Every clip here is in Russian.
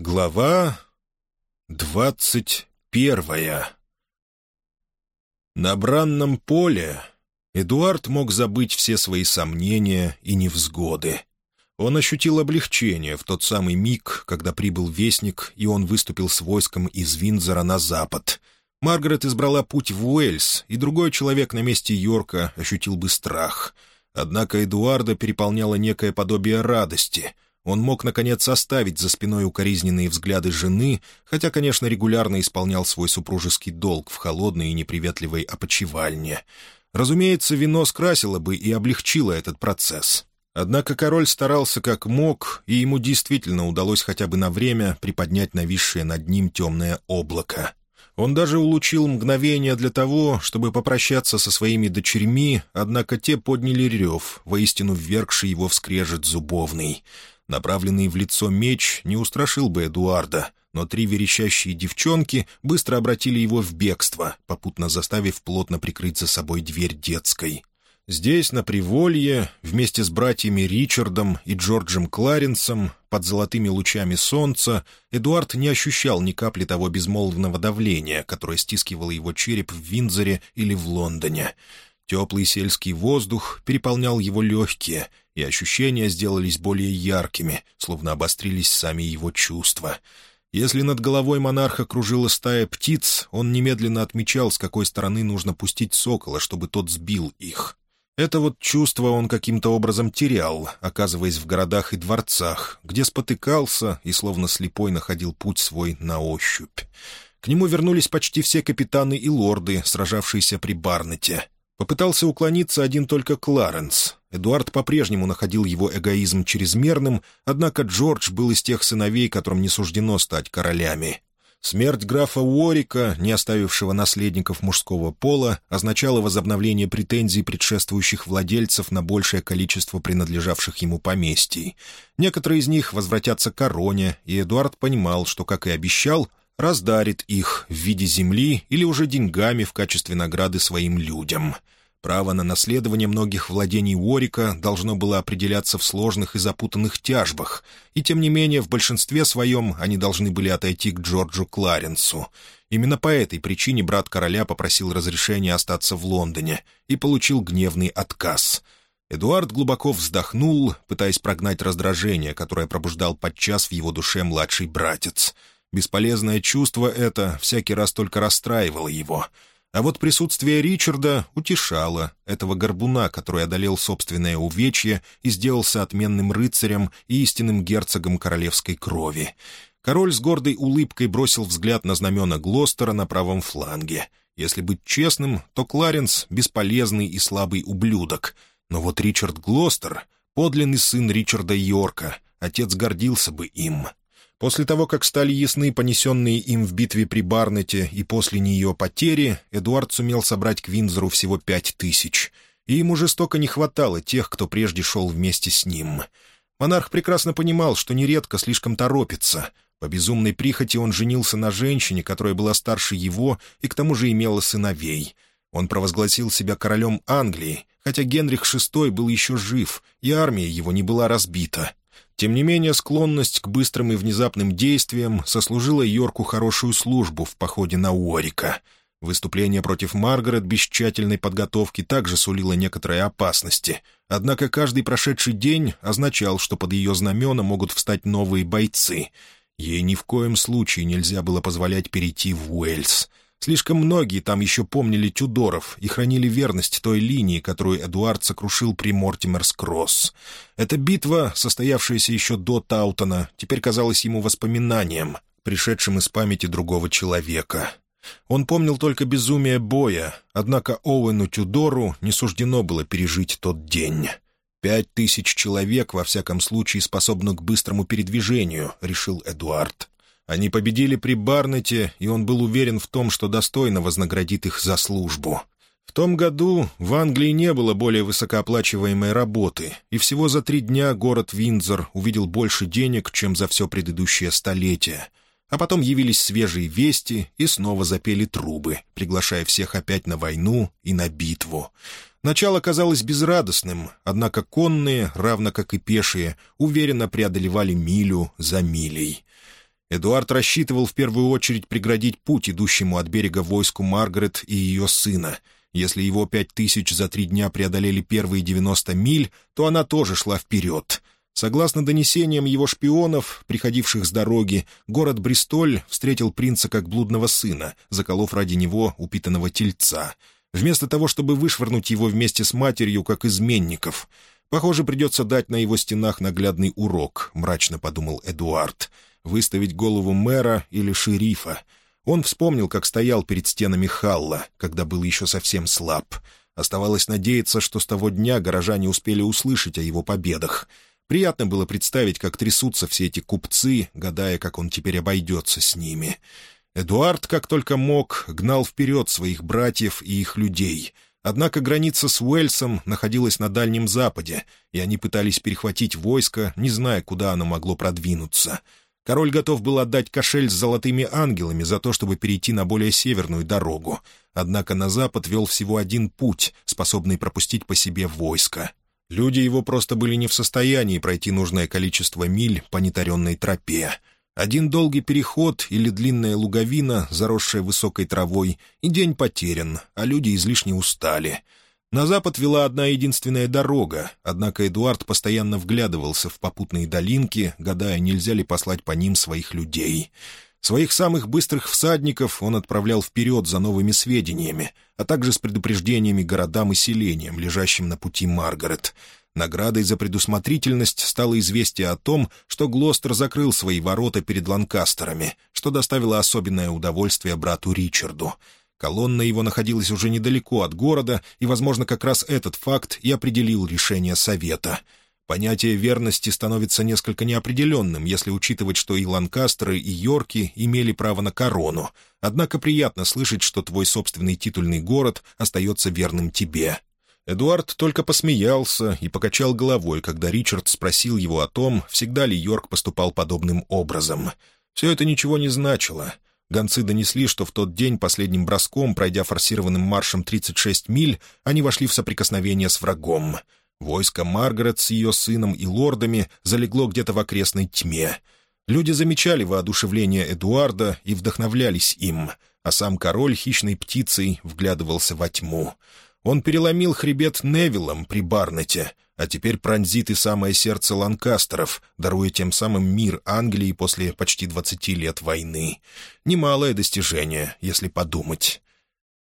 Глава двадцать первая На бранном поле Эдуард мог забыть все свои сомнения и невзгоды. Он ощутил облегчение в тот самый миг, когда прибыл Вестник, и он выступил с войском из Винзора на запад. Маргарет избрала путь в Уэльс, и другой человек на месте Йорка ощутил бы страх. Однако Эдуарда переполняло некое подобие радости — он мог, наконец, оставить за спиной укоризненные взгляды жены, хотя, конечно, регулярно исполнял свой супружеский долг в холодной и неприветливой опочивальне. Разумеется, вино скрасило бы и облегчило этот процесс. Однако король старался как мог, и ему действительно удалось хотя бы на время приподнять нависшее над ним темное облако. Он даже улучил мгновение для того, чтобы попрощаться со своими дочерьми, однако те подняли рев, воистину ввергший его в скрежет зубовный — Направленный в лицо меч не устрашил бы Эдуарда, но три верещащие девчонки быстро обратили его в бегство, попутно заставив плотно прикрыть за собой дверь детской. Здесь, на Приволье, вместе с братьями Ричардом и Джорджем Кларенсом, под золотыми лучами солнца, Эдуард не ощущал ни капли того безмолвного давления, которое стискивало его череп в Виндзоре или в Лондоне. Теплый сельский воздух переполнял его легкие, и ощущения сделались более яркими, словно обострились сами его чувства. Если над головой монарха кружила стая птиц, он немедленно отмечал, с какой стороны нужно пустить сокола, чтобы тот сбил их. Это вот чувство он каким-то образом терял, оказываясь в городах и дворцах, где спотыкался и словно слепой находил путь свой на ощупь. К нему вернулись почти все капитаны и лорды, сражавшиеся при Барнете. Попытался уклониться один только Кларенс. Эдуард по-прежнему находил его эгоизм чрезмерным, однако Джордж был из тех сыновей, которым не суждено стать королями. Смерть графа Уорика, не оставившего наследников мужского пола, означала возобновление претензий предшествующих владельцев на большее количество принадлежавших ему поместий. Некоторые из них возвратятся к короне, и Эдуард понимал, что, как и обещал, раздарит их в виде земли или уже деньгами в качестве награды своим людям. Право на наследование многих владений Уорика должно было определяться в сложных и запутанных тяжбах, и тем не менее в большинстве своем они должны были отойти к Джорджу Кларенсу. Именно по этой причине брат короля попросил разрешения остаться в Лондоне и получил гневный отказ — Эдуард глубоко вздохнул, пытаясь прогнать раздражение, которое пробуждал подчас в его душе младший братец. Бесполезное чувство это всякий раз только расстраивало его. А вот присутствие Ричарда утешало этого горбуна, который одолел собственное увечье и сделался отменным рыцарем и истинным герцогом королевской крови. Король с гордой улыбкой бросил взгляд на знамена Глостера на правом фланге. Если быть честным, то Кларенс — бесполезный и слабый ублюдок. Но вот Ричард Глостер — подлинный сын Ричарда Йорка, отец гордился бы им. После того, как стали ясны понесенные им в битве при Барнете и после нее потери, Эдуард сумел собрать к Винзору всего пять тысяч, и ему жестоко не хватало тех, кто прежде шел вместе с ним. Монарх прекрасно понимал, что нередко слишком торопится. По безумной прихоти он женился на женщине, которая была старше его и к тому же имела сыновей. Он провозгласил себя королем Англии, хотя Генрих VI был еще жив, и армия его не была разбита, тем не менее, склонность к быстрым и внезапным действиям сослужила Йорку хорошую службу в походе на Уорика. Выступление против Маргарет без тщательной подготовки также сулило некоторые опасности. Однако каждый прошедший день означал, что под ее знамена могут встать новые бойцы. Ей ни в коем случае нельзя было позволять перейти в Уэльс — Слишком многие там еще помнили Тюдоров и хранили верность той линии, которую Эдуард сокрушил при Мортимерс-Кросс. Эта битва, состоявшаяся еще до Таутона, теперь казалась ему воспоминанием, пришедшим из памяти другого человека. Он помнил только безумие боя, однако Оуэну Тюдору не суждено было пережить тот день. «Пять тысяч человек, во всяком случае, способны к быстрому передвижению», — решил Эдуард. Они победили при Барнете, и он был уверен в том, что достойно вознаградит их за службу. В том году в Англии не было более высокооплачиваемой работы, и всего за три дня город Виндзор увидел больше денег, чем за все предыдущее столетие. А потом явились свежие вести и снова запели трубы, приглашая всех опять на войну и на битву. Начало казалось безрадостным, однако конные, равно как и пешие, уверенно преодолевали милю за милей. Эдуард рассчитывал в первую очередь преградить путь идущему от берега войску Маргарет и ее сына. Если его пять тысяч за три дня преодолели первые девяносто миль, то она тоже шла вперед. Согласно донесениям его шпионов, приходивших с дороги, город Бристоль встретил принца как блудного сына, заколов ради него упитанного тельца. Вместо того, чтобы вышвырнуть его вместе с матерью, как изменников. «Похоже, придется дать на его стенах наглядный урок», — мрачно подумал Эдуард выставить голову мэра или шерифа. Он вспомнил, как стоял перед стенами Халла, когда был еще совсем слаб. Оставалось надеяться, что с того дня горожане успели услышать о его победах. Приятно было представить, как трясутся все эти купцы, гадая, как он теперь обойдется с ними. Эдуард, как только мог, гнал вперед своих братьев и их людей. Однако граница с Уэльсом находилась на Дальнем Западе, и они пытались перехватить войско, не зная, куда оно могло продвинуться — Король готов был отдать кошель с золотыми ангелами за то, чтобы перейти на более северную дорогу. Однако на запад вел всего один путь, способный пропустить по себе войско. Люди его просто были не в состоянии пройти нужное количество миль по нетаренной тропе. Один долгий переход или длинная луговина, заросшая высокой травой, и день потерян, а люди излишне устали — на запад вела одна единственная дорога, однако Эдуард постоянно вглядывался в попутные долинки, гадая, нельзя ли послать по ним своих людей. Своих самых быстрых всадников он отправлял вперед за новыми сведениями, а также с предупреждениями городам и селениям, лежащим на пути Маргарет. Наградой за предусмотрительность стало известие о том, что Глостер закрыл свои ворота перед Ланкастерами, что доставило особенное удовольствие брату Ричарду — Колонна его находилась уже недалеко от города, и, возможно, как раз этот факт и определил решение Совета. Понятие верности становится несколько неопределенным, если учитывать, что и Ланкастеры, и Йорки имели право на корону. Однако приятно слышать, что твой собственный титульный город остается верным тебе. Эдуард только посмеялся и покачал головой, когда Ричард спросил его о том, всегда ли Йорк поступал подобным образом. Все это ничего не значило. Гонцы донесли, что в тот день последним броском, пройдя форсированным маршем 36 миль, они вошли в соприкосновение с врагом. Войско Маргарет с ее сыном и лордами залегло где-то в окрестной тьме. Люди замечали воодушевление Эдуарда и вдохновлялись им, а сам король хищной птицей вглядывался во тьму. Он переломил хребет Невиллом при Барнете, а теперь пронзит и самое сердце Ланкастеров, даруя тем самым мир Англии после почти двадцати лет войны. Немалое достижение, если подумать.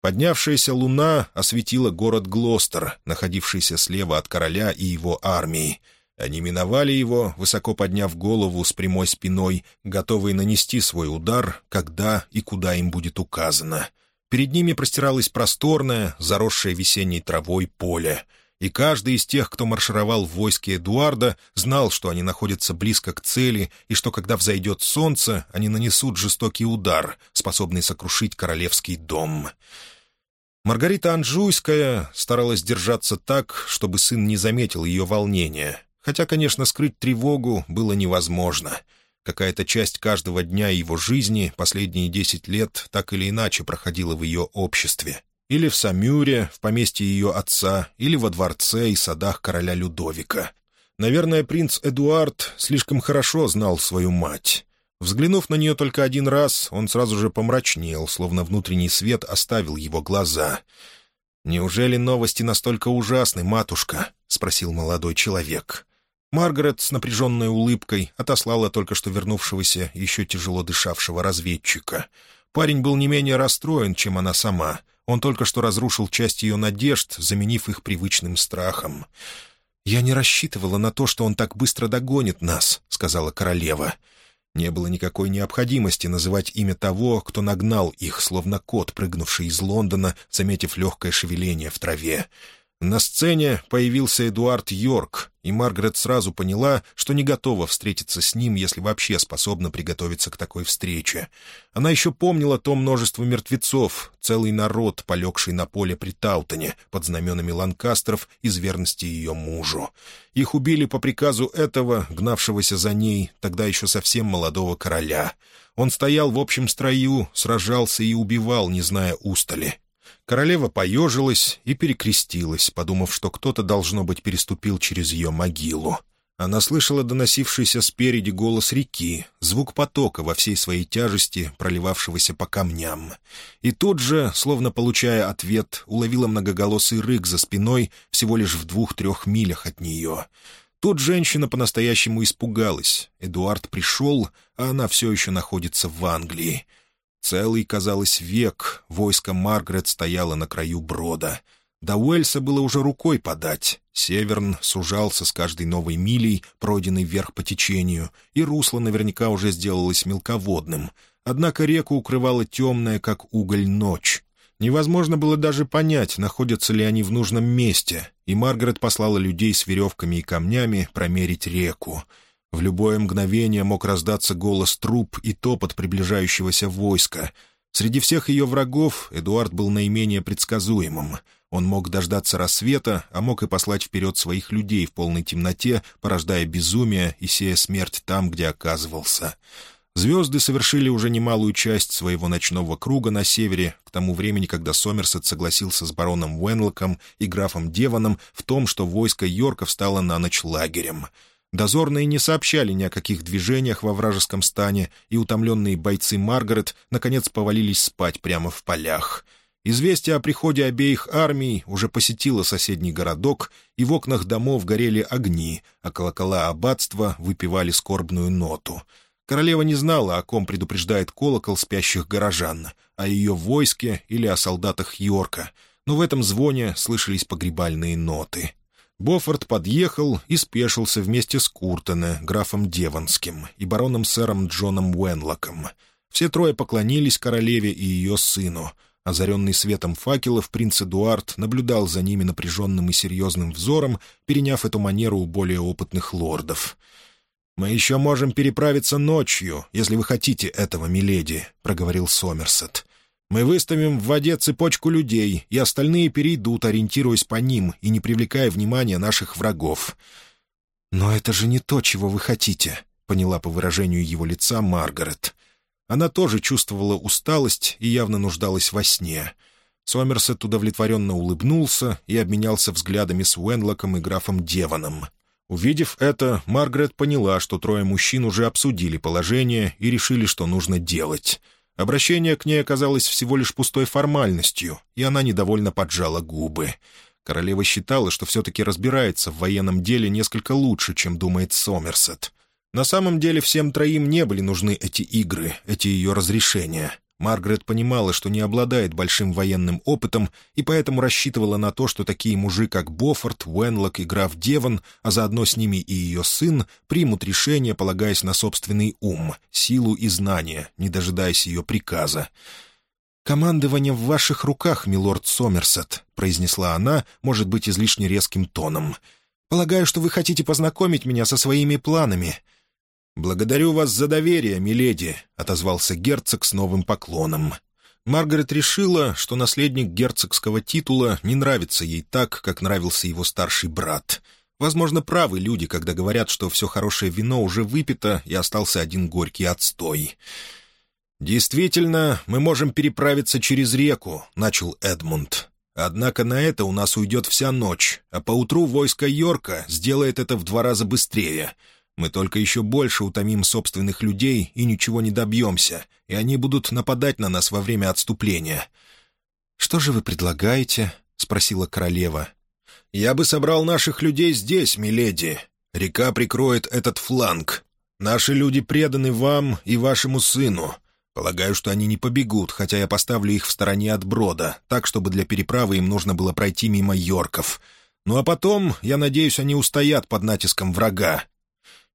Поднявшаяся луна осветила город Глостер, находившийся слева от короля и его армии. Они миновали его, высоко подняв голову с прямой спиной, готовые нанести свой удар, когда и куда им будет указано. Перед ними простиралось просторное, заросшее весенней травой поле — и каждый из тех, кто маршировал в войске Эдуарда, знал, что они находятся близко к цели, и что, когда взойдет солнце, они нанесут жестокий удар, способный сокрушить королевский дом. Маргарита Анжуйская старалась держаться так, чтобы сын не заметил ее волнения, хотя, конечно, скрыть тревогу было невозможно. Какая-то часть каждого дня его жизни последние десять лет так или иначе проходила в ее обществе или в Самюре, в поместье ее отца, или во дворце и садах короля Людовика. Наверное, принц Эдуард слишком хорошо знал свою мать. Взглянув на нее только один раз, он сразу же помрачнел, словно внутренний свет оставил его глаза. «Неужели новости настолько ужасны, матушка?» — спросил молодой человек. Маргарет с напряженной улыбкой отослала только что вернувшегося, еще тяжело дышавшего разведчика. Парень был не менее расстроен, чем она сама — он только что разрушил часть ее надежд, заменив их привычным страхом. «Я не рассчитывала на то, что он так быстро догонит нас», — сказала королева. Не было никакой необходимости называть имя того, кто нагнал их, словно кот, прыгнувший из Лондона, заметив легкое шевеление в траве. На сцене появился Эдуард Йорк, и Маргарет сразу поняла, что не готова встретиться с ним, если вообще способна приготовиться к такой встрече. Она еще помнила то множество мертвецов, целый народ, полегший на поле при Таутоне, под знаменами Ланкастеров из верности ее мужу. Их убили по приказу этого, гнавшегося за ней, тогда еще совсем молодого короля. Он стоял в общем строю, сражался и убивал, не зная устали. Королева поежилась и перекрестилась, подумав, что кто-то, должно быть, переступил через ее могилу. Она слышала доносившийся спереди голос реки, звук потока во всей своей тяжести, проливавшегося по камням. И тут же, словно получая ответ, уловила многоголосый рык за спиной всего лишь в двух-трех милях от нее. Тут женщина по-настоящему испугалась. Эдуард пришел, а она все еще находится в Англии. Целый, казалось, век войско Маргарет стояло на краю брода — до Уэльса было уже рукой подать. Северн сужался с каждой новой милей, пройденной вверх по течению, и русло наверняка уже сделалось мелководным. Однако реку укрывала темная, как уголь, ночь. Невозможно было даже понять, находятся ли они в нужном месте, и Маргарет послала людей с веревками и камнями промерить реку. В любое мгновение мог раздаться голос труп и топот приближающегося войска. Среди всех ее врагов Эдуард был наименее предсказуемым — он мог дождаться рассвета, а мог и послать вперед своих людей в полной темноте, порождая безумие и сея смерть там, где оказывался. Звезды совершили уже немалую часть своего ночного круга на севере, к тому времени, когда Сомерсет согласился с бароном Уэнлоком и графом Деваном в том, что войско Йорка встало на ночь лагерем. Дозорные не сообщали ни о каких движениях во вражеском стане, и утомленные бойцы Маргарет наконец повалились спать прямо в полях — Известие о приходе обеих армий уже посетило соседний городок, и в окнах домов горели огни, а колокола аббатства выпивали скорбную ноту. Королева не знала, о ком предупреждает колокол спящих горожан, о ее войске или о солдатах Йорка, но в этом звоне слышались погребальные ноты. Боффорд подъехал и спешился вместе с Куртене, графом Деванским и бароном сэром Джоном Уэнлоком. Все трое поклонились королеве и ее сыну — Озаренный светом факелов, принц Эдуард наблюдал за ними напряженным и серьезным взором, переняв эту манеру у более опытных лордов. «Мы еще можем переправиться ночью, если вы хотите этого, миледи», — проговорил Сомерсет. «Мы выставим в воде цепочку людей, и остальные перейдут, ориентируясь по ним и не привлекая внимания наших врагов». «Но это же не то, чего вы хотите», — поняла по выражению его лица Маргарет. Она тоже чувствовала усталость и явно нуждалась во сне. Сомерсет удовлетворенно улыбнулся и обменялся взглядами с Уэнлоком и графом Деваном. Увидев это, Маргарет поняла, что трое мужчин уже обсудили положение и решили, что нужно делать. Обращение к ней оказалось всего лишь пустой формальностью, и она недовольно поджала губы. Королева считала, что все-таки разбирается в военном деле несколько лучше, чем думает Сомерсет. На самом деле всем троим не были нужны эти игры, эти ее разрешения. Маргарет понимала, что не обладает большим военным опытом, и поэтому рассчитывала на то, что такие мужи, как Боффорд, Уэнлок и граф Деван, а заодно с ними и ее сын, примут решение, полагаясь на собственный ум, силу и знания, не дожидаясь ее приказа. «Командование в ваших руках, милорд Сомерсет», — произнесла она, может быть, излишне резким тоном. «Полагаю, что вы хотите познакомить меня со своими планами. «Благодарю вас за доверие, миледи», — отозвался герцог с новым поклоном. Маргарет решила, что наследник герцогского титула не нравится ей так, как нравился его старший брат. Возможно, правы люди, когда говорят, что все хорошее вино уже выпито и остался один горький отстой. «Действительно, мы можем переправиться через реку», — начал Эдмунд. «Однако на это у нас уйдет вся ночь, а поутру войско Йорка сделает это в два раза быстрее. Мы только еще больше утомим собственных людей и ничего не добьемся, и они будут нападать на нас во время отступления». «Что же вы предлагаете?» — спросила королева. «Я бы собрал наших людей здесь, миледи. Река прикроет этот фланг. Наши люди преданы вам и вашему сыну. Полагаю, что они не побегут, хотя я поставлю их в стороне от брода, так, чтобы для переправы им нужно было пройти мимо Йорков. Ну а потом, я надеюсь, они устоят под натиском врага.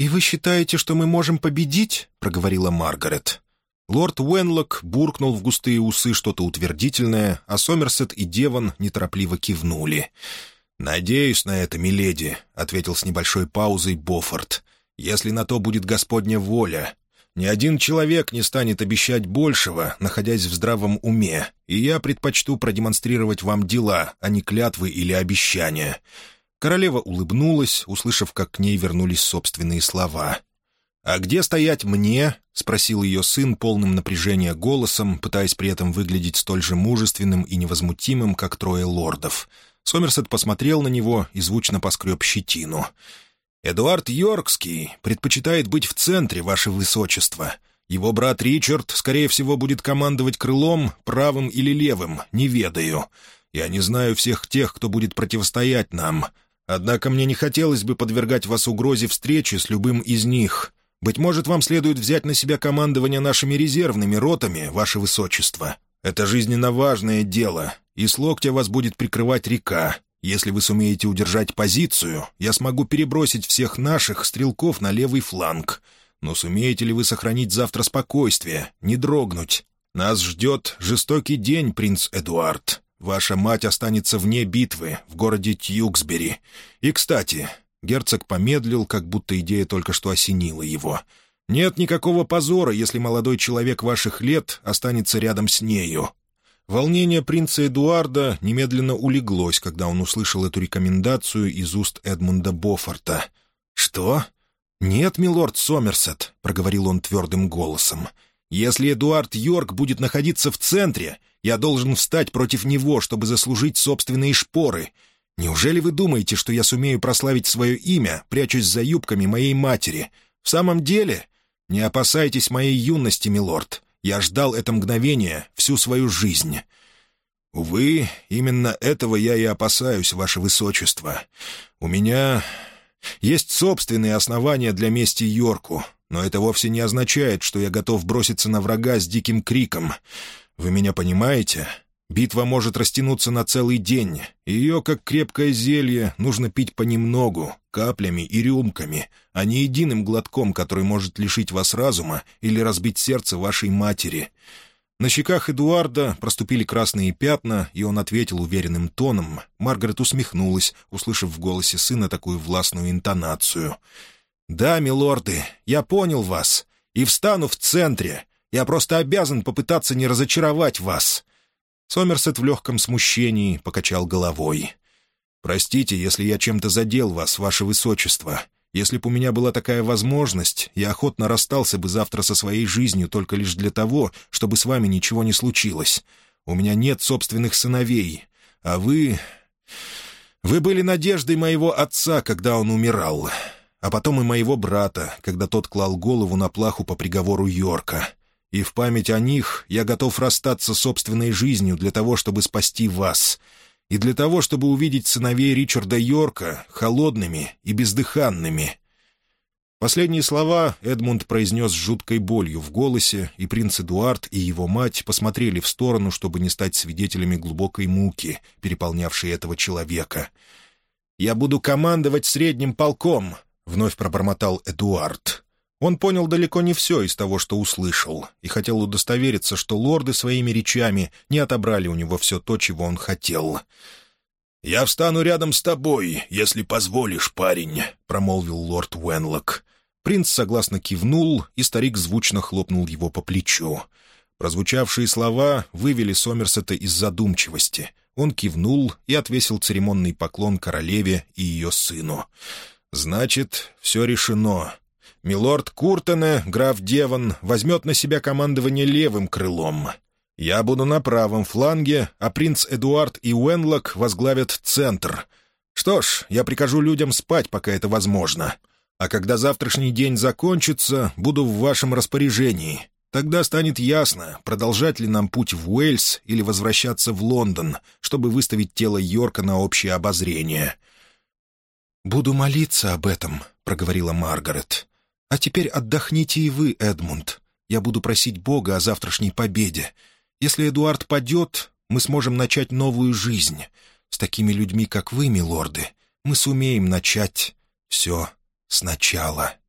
«И вы считаете, что мы можем победить?» — проговорила Маргарет. Лорд Уэнлок буркнул в густые усы что-то утвердительное, а Сомерсет и Деван неторопливо кивнули. «Надеюсь на это, миледи», — ответил с небольшой паузой Боффорд. «Если на то будет Господня воля. Ни один человек не станет обещать большего, находясь в здравом уме, и я предпочту продемонстрировать вам дела, а не клятвы или обещания. Королева улыбнулась, услышав, как к ней вернулись собственные слова. «А где стоять мне?» — спросил ее сын полным напряжения голосом, пытаясь при этом выглядеть столь же мужественным и невозмутимым, как трое лордов. Сомерсет посмотрел на него и звучно поскреб щетину. Эдуард Йоркский предпочитает быть в центре, ваше высочество. Его брат Ричард, скорее всего, будет командовать крылом, правым или левым, не ведаю. Я не знаю всех тех, кто будет противостоять нам. Однако мне не хотелось бы подвергать вас угрозе встречи с любым из них. Быть может, вам следует взять на себя командование нашими резервными ротами, ваше высочество. Это жизненно важное дело, и с локтя вас будет прикрывать река. Если вы сумеете удержать позицию, я смогу перебросить всех наших стрелков на левый фланг. Но сумеете ли вы сохранить завтра спокойствие, не дрогнуть? Нас ждет жестокий день, принц Эдуард. Ваша мать останется вне битвы, в городе Тьюксбери. И, кстати, герцог помедлил, как будто идея только что осенила его. Нет никакого позора, если молодой человек ваших лет останется рядом с нею. Волнение принца Эдуарда немедленно улеглось, когда он услышал эту рекомендацию из уст Эдмунда Бофорта. «Что?» «Нет, милорд Сомерсет», — проговорил он твердым голосом. «Если Эдуард Йорк будет находиться в центре, я должен встать против него, чтобы заслужить собственные шпоры. Неужели вы думаете, что я сумею прославить свое имя, прячусь за юбками моей матери? В самом деле? Не опасайтесь моей юности, милорд. Я ждал это мгновение всю свою жизнь. Увы, именно этого я и опасаюсь, ваше высочество. У меня есть собственные основания для мести Йорку, но это вовсе не означает, что я готов броситься на врага с диким криком. Вы меня понимаете? Битва может растянуться на целый день. Ее, как крепкое зелье, нужно пить понемногу, каплями и рюмками, а не единым глотком, который может лишить вас разума или разбить сердце вашей матери. На щеках Эдуарда проступили красные пятна, и он ответил уверенным тоном. Маргарет усмехнулась, услышав в голосе сына такую властную интонацию. «Да, милорды, я понял вас, и встану в центре. Я просто обязан попытаться не разочаровать вас». Сомерсет в легком смущении покачал головой. «Простите, если я чем-то задел вас, ваше высочество. Если бы у меня была такая возможность, я охотно расстался бы завтра со своей жизнью только лишь для того, чтобы с вами ничего не случилось. У меня нет собственных сыновей, а вы... Вы были надеждой моего отца, когда он умирал, а потом и моего брата, когда тот клал голову на плаху по приговору Йорка и в память о них я готов расстаться собственной жизнью для того, чтобы спасти вас, и для того, чтобы увидеть сыновей Ричарда Йорка холодными и бездыханными». Последние слова Эдмунд произнес с жуткой болью в голосе, и принц Эдуард и его мать посмотрели в сторону, чтобы не стать свидетелями глубокой муки, переполнявшей этого человека. «Я буду командовать средним полком», — вновь пробормотал Эдуард. Он понял далеко не все из того, что услышал, и хотел удостовериться, что лорды своими речами не отобрали у него все то, чего он хотел. «Я встану рядом с тобой, если позволишь, парень», — промолвил лорд Уэнлок. Принц согласно кивнул, и старик звучно хлопнул его по плечу. Прозвучавшие слова вывели Сомерсета из задумчивости. Он кивнул и отвесил церемонный поклон королеве и ее сыну. «Значит, все решено. Милорд Куртене, граф Деван, возьмет на себя командование левым крылом. Я буду на правом фланге, а принц Эдуард и Уэнлок возглавят центр. Что ж, я прикажу людям спать, пока это возможно. А когда завтрашний день закончится, буду в вашем распоряжении. Тогда станет ясно, продолжать ли нам путь в Уэльс или возвращаться в Лондон, чтобы выставить тело Йорка на общее обозрение». «Буду молиться об этом», — проговорила Маргарет. А теперь отдохните и вы, Эдмунд. Я буду просить Бога о завтрашней победе. Если Эдуард падет, мы сможем начать новую жизнь. С такими людьми, как вы, милорды, мы сумеем начать все сначала».